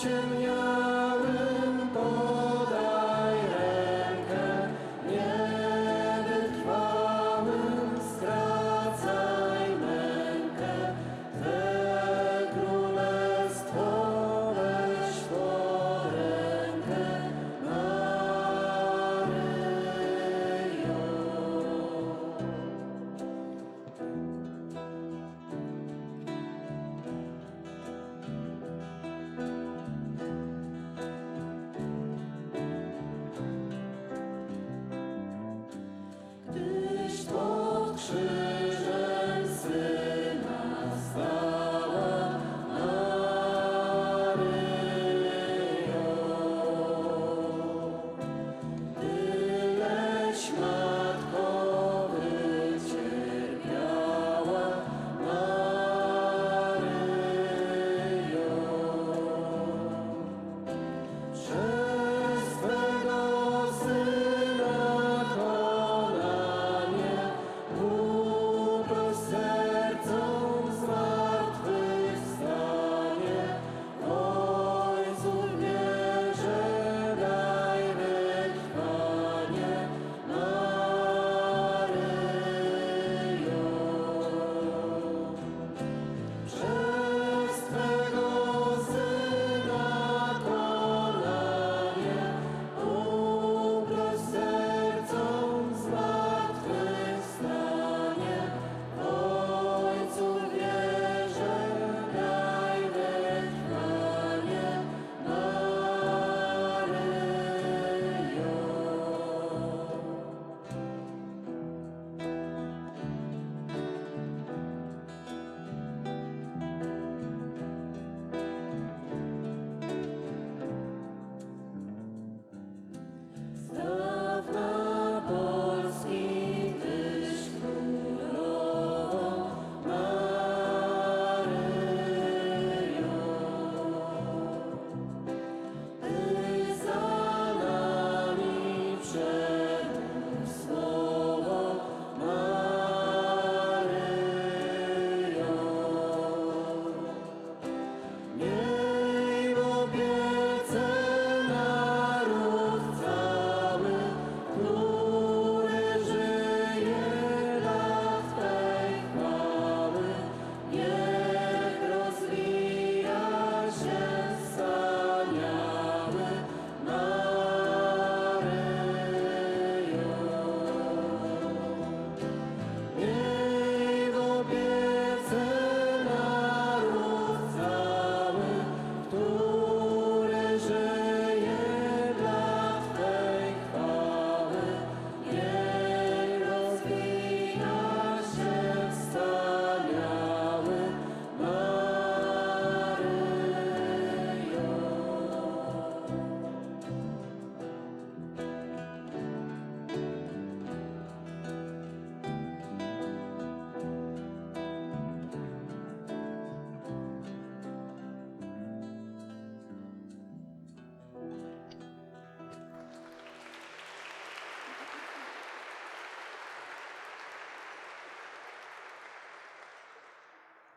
全有。